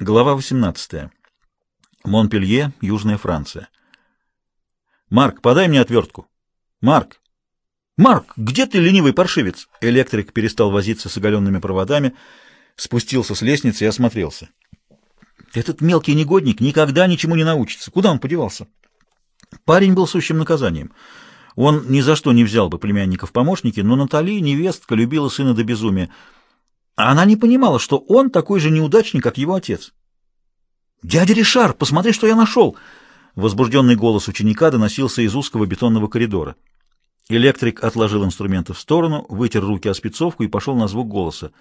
Глава 18. Монпелье, Южная Франция. «Марк, подай мне отвертку!» «Марк! Марк, где ты, ленивый паршивец?» Электрик перестал возиться с оголенными проводами, спустился с лестницы и осмотрелся. «Этот мелкий негодник никогда ничему не научится. Куда он подевался?» Парень был сущим наказанием. Он ни за что не взял бы племянника в помощники, но Натали, невестка, любила сына до безумия — она не понимала, что он такой же неудачник, как его отец. «Дядя Ришар, посмотри, что я нашел!» Возбужденный голос ученика доносился из узкого бетонного коридора. Электрик отложил инструменты в сторону, вытер руки о спецовку и пошел на звук голоса.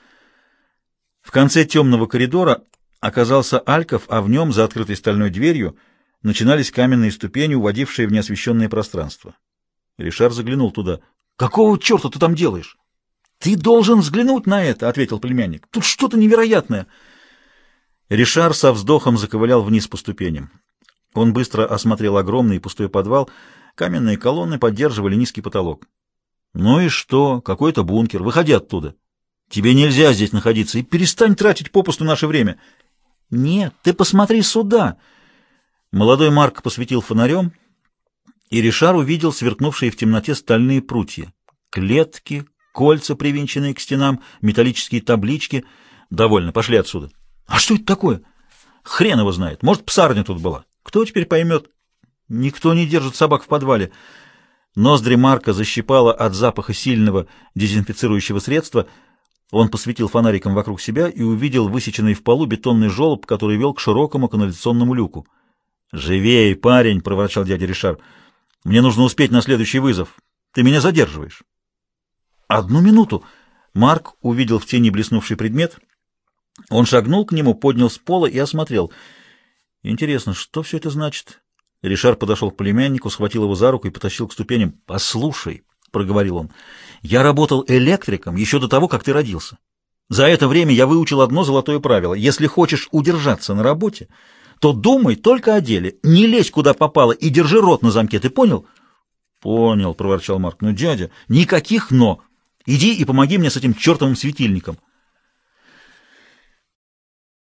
В конце темного коридора оказался Альков, а в нем, за открытой стальной дверью, начинались каменные ступени, уводившие в неосвещенное пространство. Ришар заглянул туда. «Какого черта ты там делаешь?» «Ты должен взглянуть на это», — ответил племянник. «Тут что-то невероятное». Ришар со вздохом заковылял вниз по ступеням. Он быстро осмотрел огромный пустой подвал. Каменные колонны поддерживали низкий потолок. «Ну и что? Какой-то бункер. Выходи оттуда. Тебе нельзя здесь находиться. И перестань тратить попусту наше время». «Нет, ты посмотри сюда». Молодой Марк посветил фонарем, и Ришар увидел сверкнувшие в темноте стальные прутья. Клетки, кольца, привинченные к стенам, металлические таблички. Довольно, пошли отсюда. А что это такое? Хрен его знает. Может, псарня тут была. Кто теперь поймет? Никто не держит собак в подвале. Ноздри Марка защипало от запаха сильного дезинфицирующего средства. Он посветил фонариком вокруг себя и увидел высеченный в полу бетонный желоб, который вел к широкому канализационному люку. «Живей, парень!» — проворчал дядя Ришар. «Мне нужно успеть на следующий вызов. Ты меня задерживаешь». «Одну минуту!» Марк увидел в тени блеснувший предмет. Он шагнул к нему, поднял с пола и осмотрел. «Интересно, что все это значит?» Ришар подошел к племяннику, схватил его за руку и потащил к ступеням. «Послушай», — проговорил он, — «я работал электриком еще до того, как ты родился. За это время я выучил одно золотое правило. Если хочешь удержаться на работе, то думай только о деле, не лезь куда попало и держи рот на замке, ты понял?» «Понял», — проворчал Марк. «Ну, дядя, никаких «но». Иди и помоги мне с этим чертовым светильником.